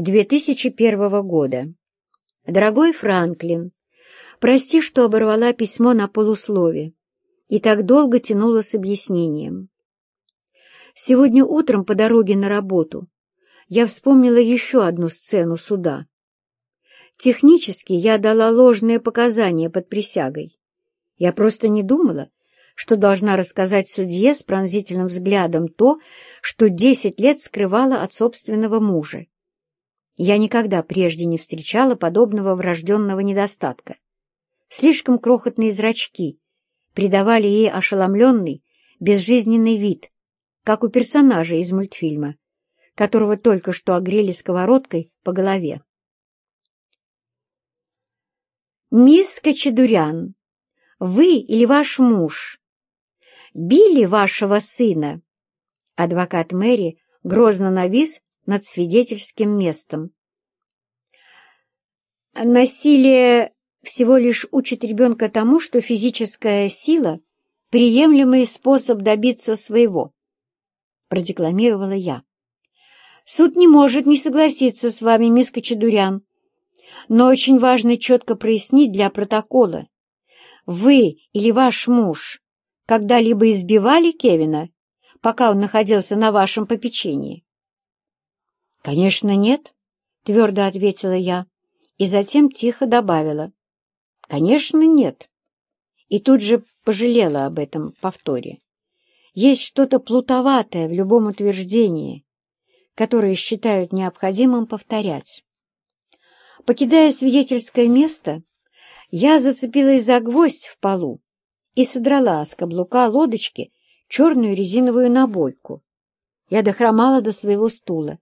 2001 года. Дорогой Франклин, прости, что оборвала письмо на полуслове и так долго тянула с объяснением. Сегодня утром по дороге на работу я вспомнила еще одну сцену суда. Технически я дала ложные показания под присягой. Я просто не думала, что должна рассказать судье с пронзительным взглядом то, что десять лет скрывала от собственного мужа. Я никогда прежде не встречала подобного врожденного недостатка. Слишком крохотные зрачки придавали ей ошеломленный, безжизненный вид, как у персонажа из мультфильма, которого только что огрели сковородкой по голове. «Мисс Кочедурян, вы или ваш муж били вашего сына?» Адвокат Мэри грозно навис над свидетельским местом. Насилие всего лишь учит ребенка тому, что физическая сила — приемлемый способ добиться своего, — продекламировала я. Суд не может не согласиться с вами, мисс Кочедурян, но очень важно четко прояснить для протокола. Вы или ваш муж когда-либо избивали Кевина, пока он находился на вашем попечении? «Конечно, нет», — твердо ответила я, и затем тихо добавила. «Конечно, нет». И тут же пожалела об этом повторе. Есть что-то плутоватое в любом утверждении, которое считают необходимым повторять. Покидая свидетельское место, я зацепилась за гвоздь в полу и содрала с каблука лодочки черную резиновую набойку. Я дохромала до своего стула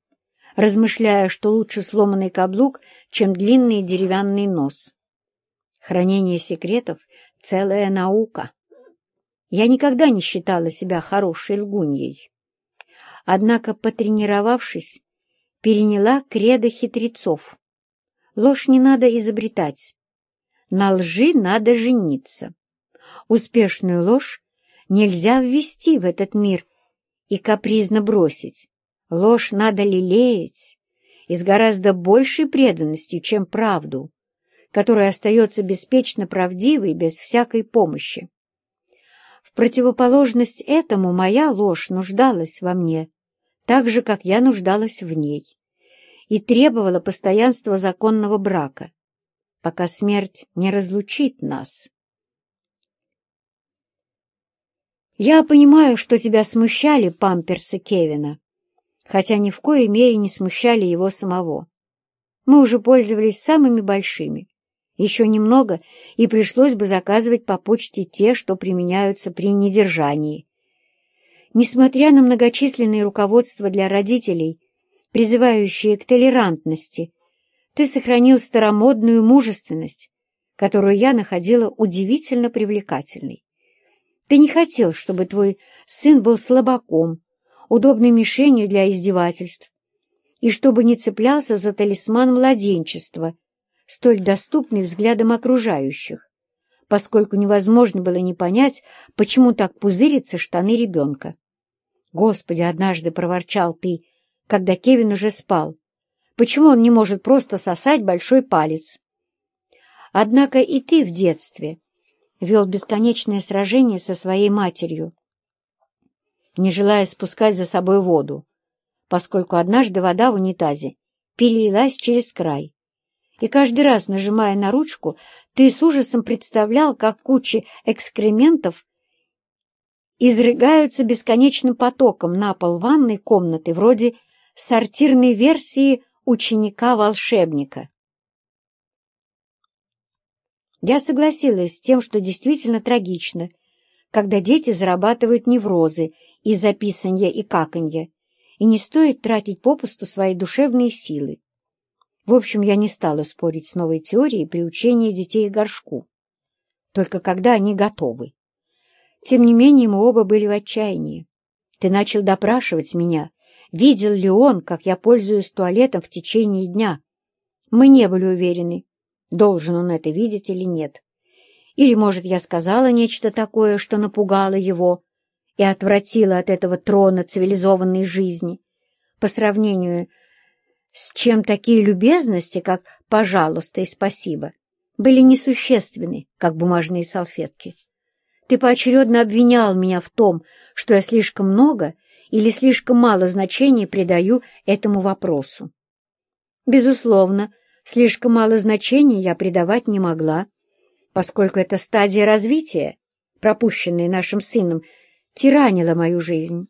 размышляя, что лучше сломанный каблук, чем длинный деревянный нос. Хранение секретов — целая наука. Я никогда не считала себя хорошей лгуньей. Однако, потренировавшись, переняла кредо хитрецов. Ложь не надо изобретать. На лжи надо жениться. Успешную ложь нельзя ввести в этот мир и капризно бросить. Ложь надо лелеять и с гораздо большей преданностью, чем правду, которая остается беспечно правдивой без всякой помощи. В противоположность этому моя ложь нуждалась во мне, так же, как я нуждалась в ней, и требовала постоянства законного брака, пока смерть не разлучит нас. Я понимаю, что тебя смущали памперсы Кевина, хотя ни в коей мере не смущали его самого. Мы уже пользовались самыми большими. Еще немного, и пришлось бы заказывать по почте те, что применяются при недержании. Несмотря на многочисленные руководства для родителей, призывающие к толерантности, ты сохранил старомодную мужественность, которую я находила удивительно привлекательной. Ты не хотел, чтобы твой сын был слабаком, удобной мишенью для издевательств, и чтобы не цеплялся за талисман младенчества, столь доступный взглядам окружающих, поскольку невозможно было не понять, почему так пузырятся штаны ребенка. «Господи!» — однажды проворчал ты, когда Кевин уже спал. «Почему он не может просто сосать большой палец?» Однако и ты в детстве вел бесконечное сражение со своей матерью, не желая спускать за собой воду, поскольку однажды вода в унитазе перелилась через край. И каждый раз, нажимая на ручку, ты с ужасом представлял, как кучи экскрементов изрыгаются бесконечным потоком на пол ванной комнаты, вроде сортирной версии ученика-волшебника. Я согласилась с тем, что действительно трагично, когда дети зарабатывают неврозы из-за писанья и каканья, и не стоит тратить попусту свои душевные силы. В общем, я не стала спорить с новой теорией приучения детей к горшку, только когда они готовы. Тем не менее, мы оба были в отчаянии. Ты начал допрашивать меня, видел ли он, как я пользуюсь туалетом в течение дня. Мы не были уверены, должен он это видеть или нет. Или, может, я сказала нечто такое, что напугало его, и отвратила от этого трона цивилизованной жизни по сравнению с чем такие любезности, как «пожалуйста» и «спасибо», были несущественны, как бумажные салфетки. Ты поочередно обвинял меня в том, что я слишком много или слишком мало значения придаю этому вопросу. Безусловно, слишком мало значения я придавать не могла, поскольку эта стадия развития, пропущенная нашим сыном, тиранила мою жизнь.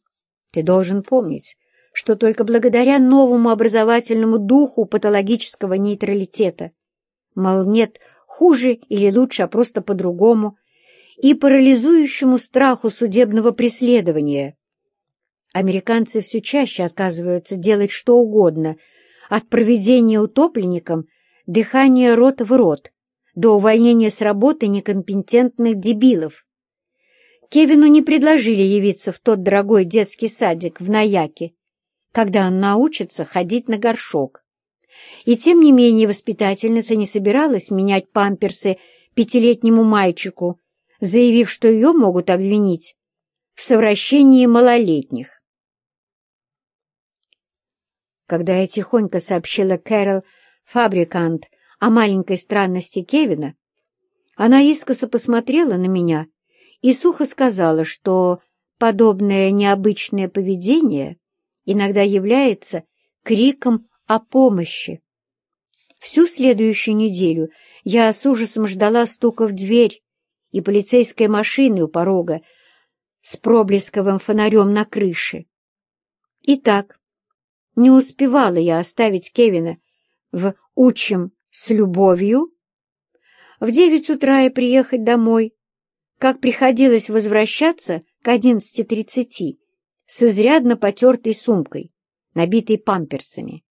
Ты должен помнить, что только благодаря новому образовательному духу патологического нейтралитета, мол, нет хуже или лучше, а просто по-другому, и парализующему страху судебного преследования. Американцы все чаще отказываются делать что угодно, от проведения утопленником дыхания рот в рот до увольнения с работы некомпетентных дебилов. Кевину не предложили явиться в тот дорогой детский садик в Наяке, когда он научится ходить на горшок. И тем не менее воспитательница не собиралась менять памперсы пятилетнему мальчику, заявив, что ее могут обвинить в совращении малолетних. Когда я тихонько сообщила Кэрол Фабрикант о маленькой странности Кевина, она искоса посмотрела на меня и сухо сказала, что подобное необычное поведение иногда является криком о помощи. Всю следующую неделю я с ужасом ждала стука в дверь и полицейской машины у порога с проблесковым фонарем на крыше. Итак, не успевала я оставить Кевина в «Учим с любовью», в девять утра и приехать домой, как приходилось возвращаться к одиннадцати тридцати с изрядно потертой сумкой, набитой памперсами.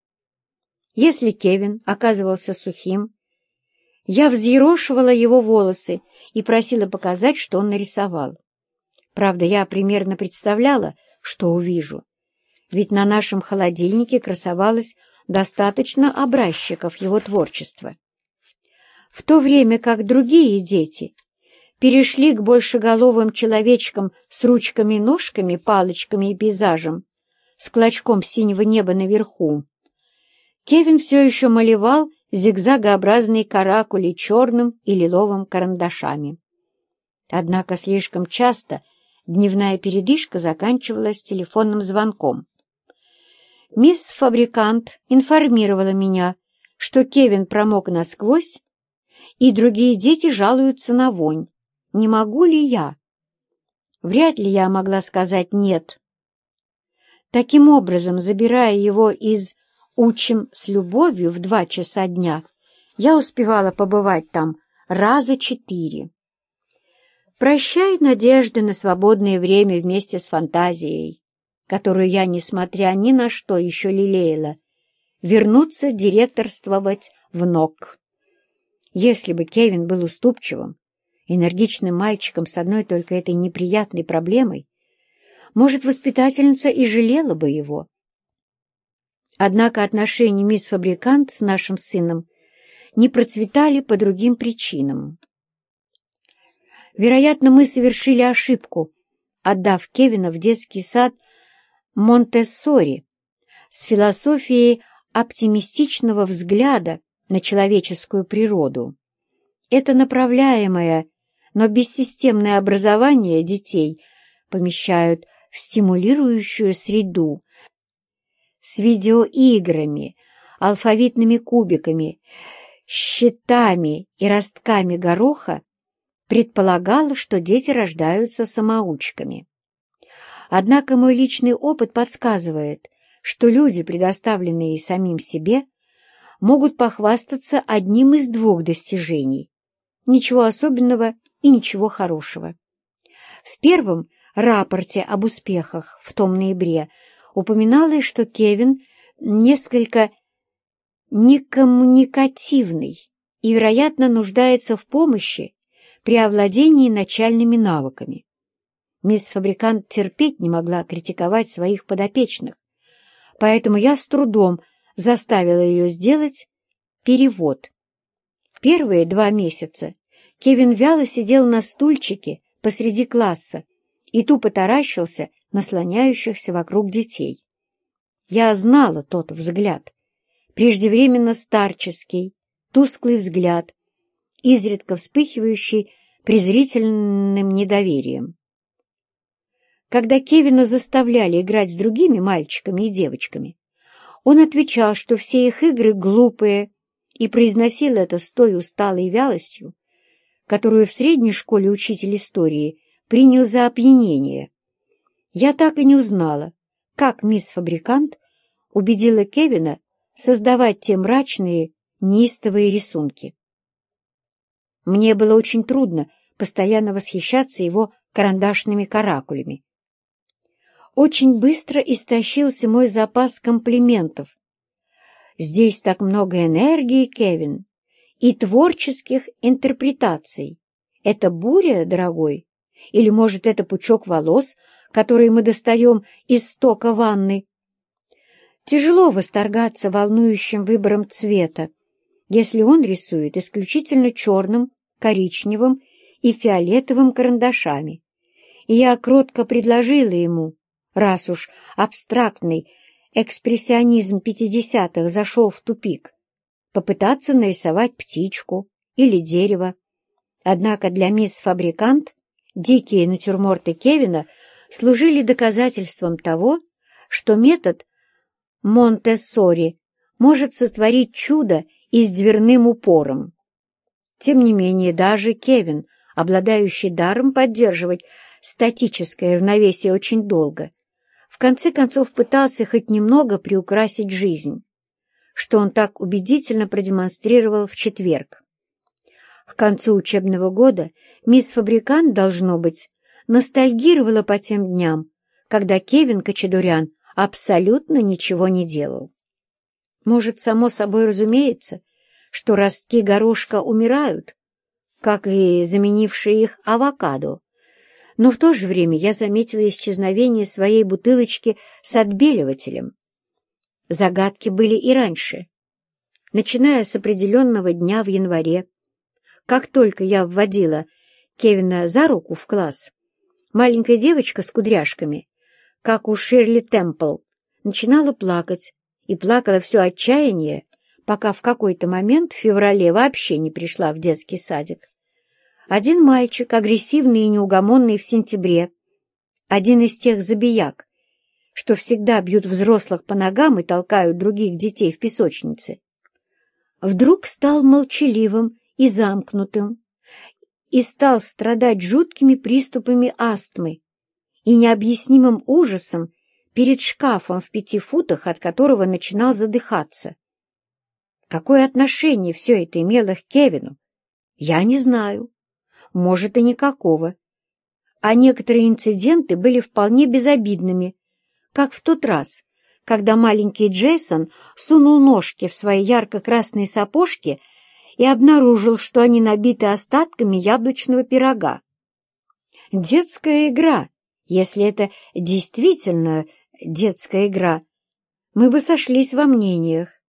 Если Кевин оказывался сухим, я взъерошивала его волосы и просила показать, что он нарисовал. Правда, я примерно представляла, что увижу, ведь на нашем холодильнике красовалось достаточно образчиков его творчества. В то время как другие дети перешли к большеголовым человечкам с ручками ножками, палочками и пейзажем, с клочком синего неба наверху, Кевин все еще малевал зигзагообразные каракули черным и лиловым карандашами. Однако слишком часто дневная передышка заканчивалась телефонным звонком. Мисс Фабрикант информировала меня, что Кевин промок насквозь, и другие дети жалуются на вонь. Не могу ли я? Вряд ли я могла сказать «нет». Таким образом, забирая его из учим с любовью в два часа дня, я успевала побывать там раза четыре. Прощай надежды на свободное время вместе с фантазией, которую я, несмотря ни на что, еще лелеяла, вернуться директорствовать в НОК. Если бы Кевин был уступчивым, энергичным мальчиком с одной только этой неприятной проблемой, может, воспитательница и жалела бы его. Однако отношения мисс Фабрикант с нашим сыном не процветали по другим причинам. Вероятно, мы совершили ошибку, отдав Кевина в детский сад Монтессори с философией оптимистичного взгляда на человеческую природу. Это направляемое, но бессистемное образование детей помещают в стимулирующую среду, с видеоиграми, алфавитными кубиками, щитами и ростками гороха предполагала, что дети рождаются самоучками. Однако мой личный опыт подсказывает, что люди, предоставленные самим себе, могут похвастаться одним из двух достижений. Ничего особенного и ничего хорошего. В первом рапорте об успехах в том ноябре упоминалось, что Кевин несколько некоммуникативный и, вероятно, нуждается в помощи при овладении начальными навыками. Мисс Фабрикант терпеть не могла критиковать своих подопечных, поэтому я с трудом заставила ее сделать перевод. Первые два месяца Кевин вяло сидел на стульчике посреди класса и тупо таращился на слоняющихся вокруг детей. Я знала тот взгляд, преждевременно старческий, тусклый взгляд, изредка вспыхивающий презрительным недоверием. Когда Кевина заставляли играть с другими мальчиками и девочками, он отвечал, что все их игры глупые, и произносил это с той усталой вялостью, которую в средней школе учитель истории принял за опьянение. Я так и не узнала, как мисс Фабрикант убедила Кевина создавать те мрачные, неистовые рисунки. Мне было очень трудно постоянно восхищаться его карандашными каракулями, очень быстро истощился мой запас комплиментов. Здесь так много энергии, Кевин, и творческих интерпретаций. Это буря, дорогой? Или, может, это пучок волос, который мы достаем из стока ванны? Тяжело восторгаться волнующим выбором цвета, если он рисует исключительно черным, коричневым и фиолетовым карандашами. И я кротко предложила ему, раз уж абстрактный экспрессионизм пятидесятых зашел в тупик, попытаться нарисовать птичку или дерево. Однако для мисс Фабрикант дикие натюрморты Кевина служили доказательством того, что метод Монтессори может сотворить чудо и с дверным упором. Тем не менее, даже Кевин, обладающий даром поддерживать статическое равновесие очень долго, в конце концов пытался хоть немного приукрасить жизнь, что он так убедительно продемонстрировал в четверг. К концу учебного года мисс Фабрикант, должно быть, ностальгировала по тем дням, когда Кевин Кочедурян абсолютно ничего не делал. Может, само собой разумеется, что ростки горошка умирают, как и заменившие их авокадо, но в то же время я заметила исчезновение своей бутылочки с отбеливателем. Загадки были и раньше. Начиная с определенного дня в январе, как только я вводила Кевина за руку в класс, маленькая девочка с кудряшками, как у Ширли Темпл, начинала плакать, и плакала все отчаяние, пока в какой-то момент в феврале вообще не пришла в детский садик. Один мальчик, агрессивный и неугомонный в сентябре, один из тех забияк, что всегда бьют взрослых по ногам и толкают других детей в песочнице, вдруг стал молчаливым и замкнутым и стал страдать жуткими приступами астмы и необъяснимым ужасом перед шкафом в пяти футах, от которого начинал задыхаться. Какое отношение все это имело к Кевину, я не знаю может и никакого. А некоторые инциденты были вполне безобидными, как в тот раз, когда маленький Джейсон сунул ножки в свои ярко-красные сапожки и обнаружил, что они набиты остатками яблочного пирога. Детская игра, если это действительно детская игра, мы бы сошлись во мнениях.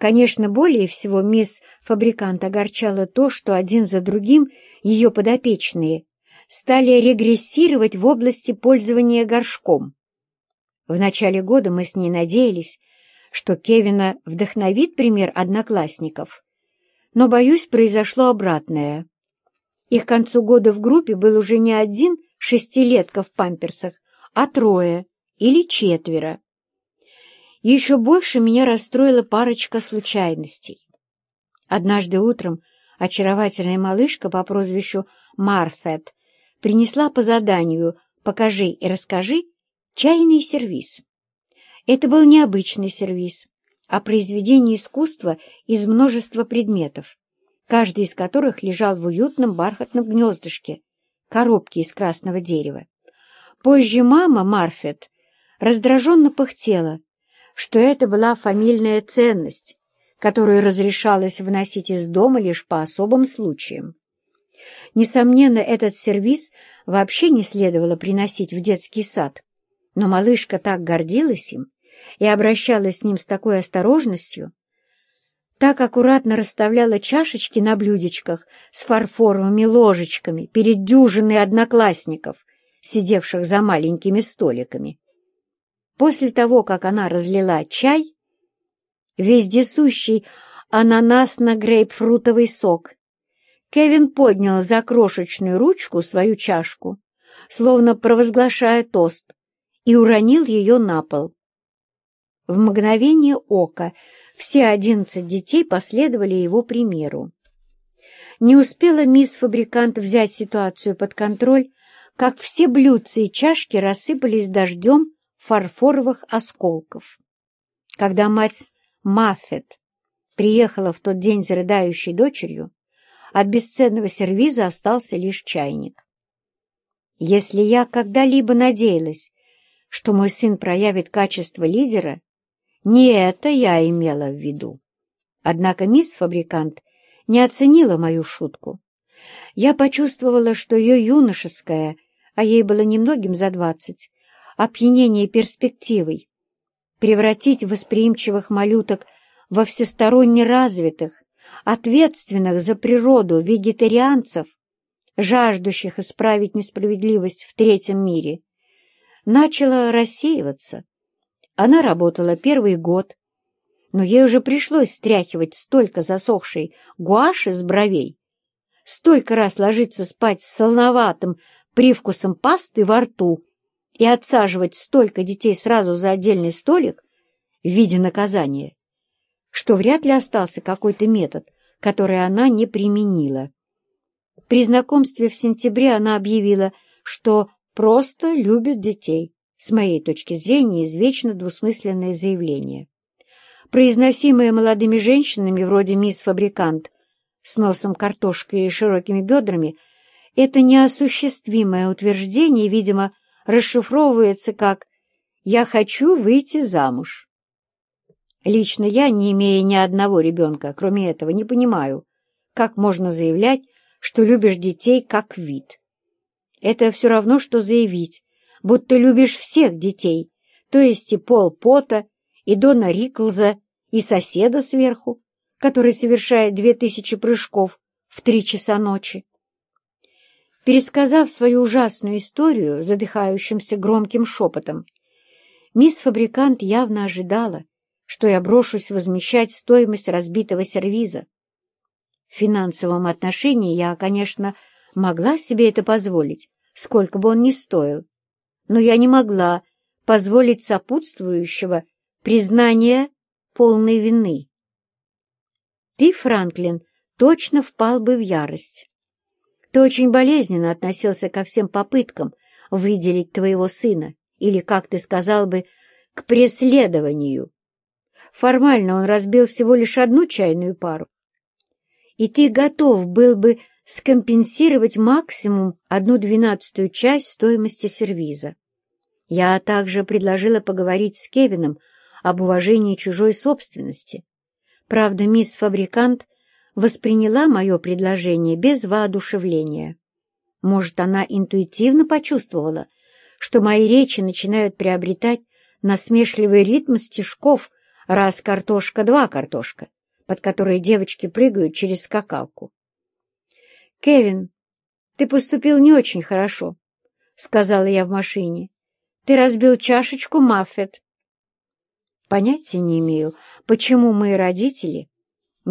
Конечно, более всего мисс Фабрикант огорчала то, что один за другим ее подопечные стали регрессировать в области пользования горшком. В начале года мы с ней надеялись, что Кевина вдохновит пример одноклассников, но, боюсь, произошло обратное. И к концу года в группе был уже не один шестилетка в памперсах, а трое или четверо. Еще больше меня расстроила парочка случайностей. Однажды утром очаровательная малышка по прозвищу Марфет принесла по заданию «покажи и расскажи» чайный сервиз. Это был необычный сервиз, а произведение искусства из множества предметов, каждый из которых лежал в уютном бархатном гнездышке, коробке из красного дерева. Позже мама Марфет раздраженно пыхтела, что это была фамильная ценность, которую разрешалось вносить из дома лишь по особым случаям. Несомненно, этот сервиз вообще не следовало приносить в детский сад, но малышка так гордилась им и обращалась с ним с такой осторожностью, так аккуратно расставляла чашечки на блюдечках с фарфоровыми ложечками перед дюжиной одноклассников, сидевших за маленькими столиками. После того, как она разлила чай, вездесущий ананасно-грейпфрутовый сок. Кевин поднял за крошечную ручку свою чашку, словно провозглашая тост, и уронил ее на пол. В мгновение ока все одиннадцать детей последовали его примеру. Не успела мисс-фабрикант взять ситуацию под контроль, как все блюдца и чашки рассыпались дождем фарфоровых осколков. Когда мать Маффет приехала в тот день за рыдающей дочерью, от бесценного сервиза остался лишь чайник. Если я когда-либо надеялась, что мой сын проявит качество лидера, не это я имела в виду. Однако мисс-фабрикант не оценила мою шутку. Я почувствовала, что ее юношеское, а ей было немногим за двадцать, опьянение перспективой, превратить восприимчивых малюток во всесторонне развитых, ответственных за природу вегетарианцев, жаждущих исправить несправедливость в третьем мире, начала рассеиваться. Она работала первый год, но ей уже пришлось стряхивать столько засохшей гуаши с бровей, столько раз ложиться спать с солоноватым привкусом пасты во рту и отсаживать столько детей сразу за отдельный столик в виде наказания, что вряд ли остался какой-то метод, который она не применила. При знакомстве в сентябре она объявила, что просто любит детей, с моей точки зрения, извечно двусмысленное заявление. Произносимое молодыми женщинами вроде мисс Фабрикант с носом картошкой и широкими бедрами, это неосуществимое утверждение, видимо, расшифровывается как «я хочу выйти замуж». Лично я, не имея ни одного ребенка, кроме этого, не понимаю, как можно заявлять, что любишь детей как вид. Это все равно, что заявить, будто любишь всех детей, то есть и Пол Пота, и Дона Риклза, и соседа сверху, который совершает две тысячи прыжков в три часа ночи. Пересказав свою ужасную историю задыхающимся громким шепотом, мисс Фабрикант явно ожидала, что я брошусь возмещать стоимость разбитого сервиза. В финансовом отношении я, конечно, могла себе это позволить, сколько бы он ни стоил, но я не могла позволить сопутствующего признания полной вины. Ты, Франклин, точно впал бы в ярость. Ты очень болезненно относился ко всем попыткам выделить твоего сына, или, как ты сказал бы, к преследованию. Формально он разбил всего лишь одну чайную пару. И ты готов был бы скомпенсировать максимум одну двенадцатую часть стоимости сервиза. Я также предложила поговорить с Кевином об уважении чужой собственности. Правда, мисс Фабрикант восприняла мое предложение без воодушевления. Может, она интуитивно почувствовала, что мои речи начинают приобретать насмешливый ритм стишков «раз картошка, два картошка», под которые девочки прыгают через скакалку. «Кевин, ты поступил не очень хорошо», — сказала я в машине. «Ты разбил чашечку Маффет». Понятия не имею, почему мы, родители,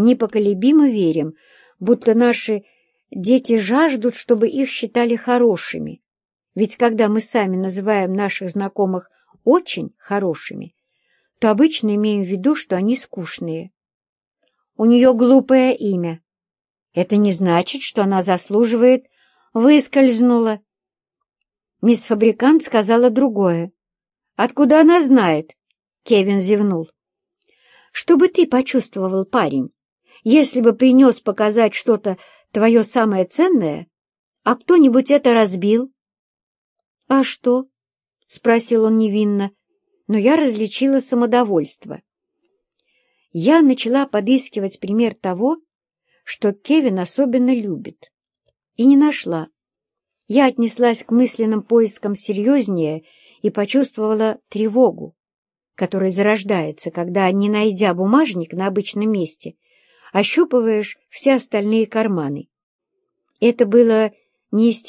непоколебимо верим, будто наши дети жаждут, чтобы их считали хорошими. Ведь когда мы сами называем наших знакомых очень хорошими, то обычно имеем в виду, что они скучные. У нее глупое имя. Это не значит, что она заслуживает «выскользнула». Мисс Фабрикант сказала другое. «Откуда она знает?» Кевин зевнул. «Что бы ты почувствовал, парень, если бы принес показать что-то твое самое ценное, а кто-нибудь это разбил?» «А что?» — спросил он невинно, но я различила самодовольство. Я начала подыскивать пример того, что Кевин особенно любит, и не нашла. Я отнеслась к мысленным поискам серьезнее и почувствовала тревогу который зарождается, когда, не найдя бумажник на обычном месте, ощупываешь все остальные карманы. Это было неестественно.